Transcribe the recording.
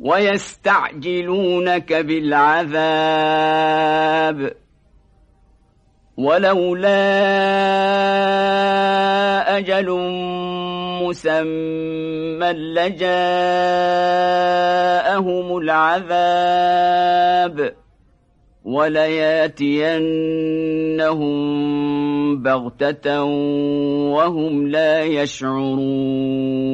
ويستعجلونك بالعذاب. ولولا أجل مسمى لجاءهم العذاب. ولياتينهم بغتة وهم لا يشعرون.